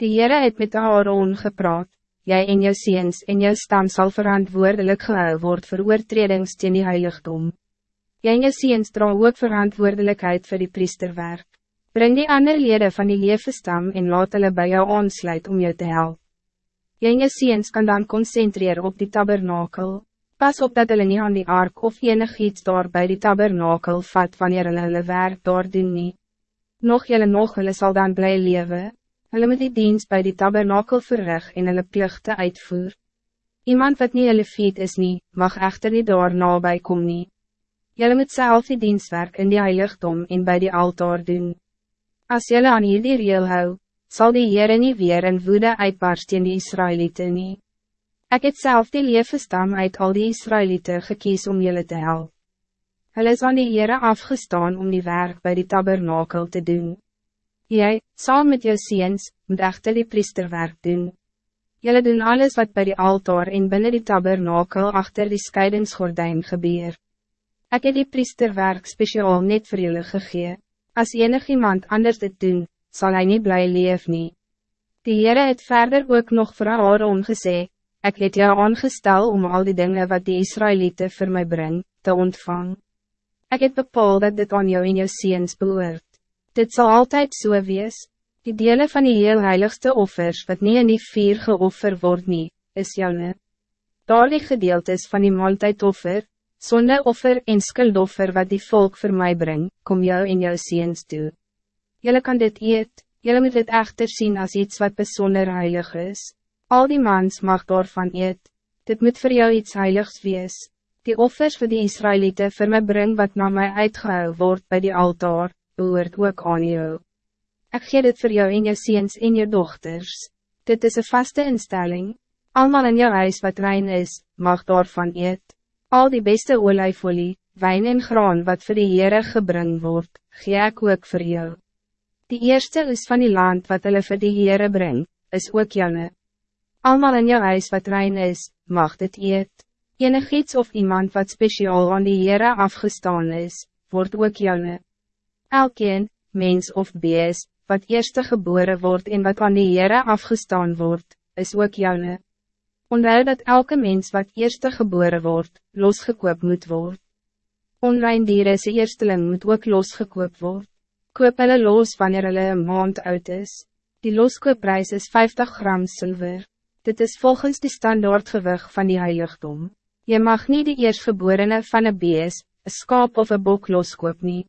Die Heere het met Aaron gepraat, jij en jou seens en jou stam sal verantwoordelijk gehou word vir oortredings teen die heiligdom. Jy en jou seens dra ook verantwoordelijkheid voor die priesterwerk. Breng die ander leden van die leefstam en laat hulle by jou aansluit om jou te helpen. Jy en jou seens kan dan concentreren op die tabernakel. Pas op dat hulle nie aan die ark of enig iets daar by die tabernakel vat wanneer hulle hulle werk daar doen nie. Nog jylle nog hulle sal dan bly lewe. Hulle moet die dienst bij die tabernakel verrig en hulle plichte uitvoer. Iemand wat niet hulle fiet is nie, mag echter nie daar nabij kom nie. Jelle moet zelf die dienstwerk in die heiligdom en bij die altaar doen. Als jelle aan hierdie reel hou, zal die Heere nie weer in woede uitbarst in die Israëlieten nie. Ek het self die leefstam uit al die Israëlieten gekies om jullie te helpen. Hulle is aan die Heere afgestaan om die werk bij die tabernakel te doen. Jij, saam met jou seens, moet echter die priesterwerk doen. Jullie doen alles wat bij die altaar en binnen die tabernakel achter die scheidingsgordijn gebeur. Ik heb die priesterwerk speciaal net voor jullie gegee. Als enig iemand anders dit doen, zal hij niet blij leef nie. Die Heere het verder ook nog voor Aaron gesê, ik het jou aangestel om al die dingen wat die Israëlieten voor mij brengen, te ontvang. Ik het bepaal dat dit aan jou in jou seens behoort. Dit zal altijd zo so wees. Die delen van die heel heiligste offers wat niet in die vier geoffer word nie, is jou Daar die gedeeltes van die maaltijdoffer, Zonde offer en skuldoffer wat die volk voor mij brengt, kom jou in jou ziens toe. Jullie kan dit eet, jullie moet dit echter zien als iets wat bijzonder heilig is. Al die mans mag daarvan eet, dit moet voor jou iets heiligs wees. Die offers voor die Israëlieten voor mij brengen wat naar mij uitgehou wordt bij die altaar, behoort ook aan jou. Ik geef dit voor jou in je ziens en je dochters. Dit is een vaste instelling. Allemaal in jou huis wat rein is, mag daarvan eet. Al die beste olijfolie, wijn en graan wat voor de Heere gebring word, gee ek ook voor jou. Die eerste is van die land wat hulle vir die Heere bring, is ook jyne. Almal in jou huis wat rein is, mag dit eet. Enig iets of iemand wat speciaal aan die Heere afgestaan is, wordt ook jyne. Elkeen, mens of bees, wat eerste geboren wordt en wat aan die Heere afgestaan wordt, is ook jyne. Onthou dat elke mens wat eerste geboren wordt, losgekoop moet worden. Onrein dieren se eersteling moet ook losgekoop worden. Koop hulle los wanneer hulle een maand oud is. Die loskoopprijs is 50 gram zilver. Dit is volgens de standaardgewig van die heiligdom. Je mag niet de eerstgeborene van een bees, een skaap of een bok loskoop nie.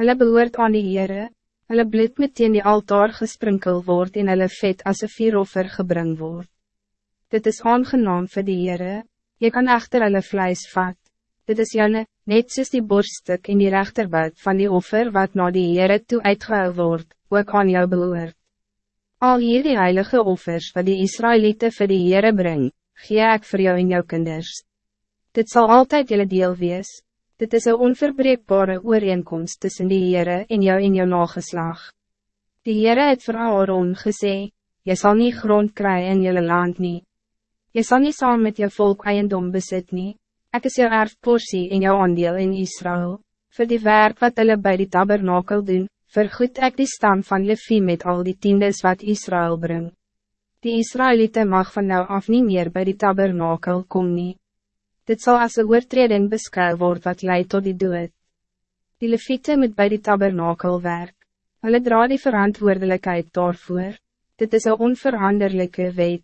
Hulle behoort aan die Heere, hulle bloed meteen die altaar gesprinkel word en hulle vet as een vieroffer gebring word. Dit is aangenaam vir die Heere, jy kan echter hulle vlijs vat, dit is jyne, net soos die borststuk in die rechterbuit van die offer wat na die Heere toe uitgehou word, ook aan jou behoort. Al hier die heilige offers wat die Israëlieten vir die Heere bring, gee ek vir jou en jou kinders. Dit zal altijd jullie deel wees, dit is een onverbreekbare ooreenkomst tussen die Heere en jou en jou nageslag. Die Heere het vir Aaron gesê, jy sal nie grond kry in jullie land niet. Je zal niet samen met je volk eiendom bezit nie. Ek is jou erfporsie en jou aandeel in Israël. Voor die werk wat hulle bij die tabernakel doen, vergoed ek die stam van Levi met al die tiendes wat Israël brengt. Die Israëlieten mag van nou af niet meer bij die tabernakel kom nie. Dit zal als een oortreding beskou word wat leidt tot die dood. Die Levite moet bij die tabernakel werk. Hulle dra die verantwoordelijkheid daarvoor. Dit is een onveranderlijke wet.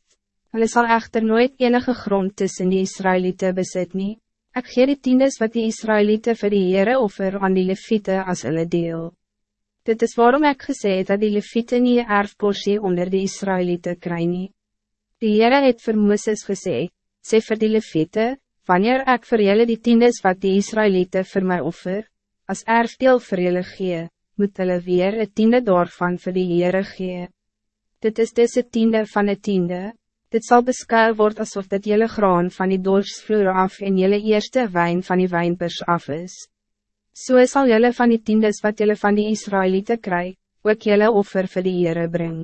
Hulle sal echter nooit enige grond tussen die Israëlieten besit nie. Ek gee die tiendes wat die Israëlieten vir die Heere offer aan die Levite as hulle deel. Dit is waarom ik gesê het dat die Levite nie erfporsie onder die Israëlieten kry nie. Die Heere het vir Mooses gesê, sê vir die Levite, wanneer ek vir julle die tiendes wat die Israëlieten vir my offer, as erfdeel vir julle gee, moet hulle weer een tiende daarvan vir die Heere gee. Dit is dus het tiende van het tiende, Dit zal beskou worden alsof dit jelle graan van die dorsvloer af en jelle eerste wijn van die wijnpers af is. Zo so zal jelle van die tiendes wat jelle van die Israëlieten kry, ook jelle offer vir die Heere bring.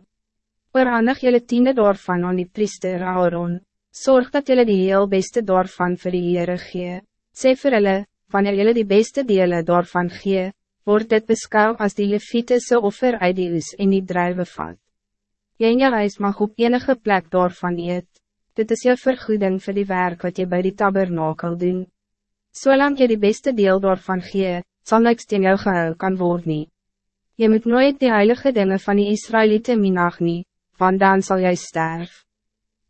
Oorhandig jelle tiende daarvan aan die priester Aaron, zorg dat jelle die heel beste daarvan vir die Heere gee. Sê vir hulle, wanneer jelle die beste dele daarvan gee, wordt dit beskou als die levitische offer uit die oes en die druive vat. Jy en jou huis mag op enige plek daarvan eet. Dit is jou vergoeding voor die werk wat je bij die tabernakel doen. Zolang je die beste deel daarvan gee, zal niks teen jou gehou kan word nie. Je moet nooit die heilige dingen van die Israëlieten minag nie, want dan zal jij sterven.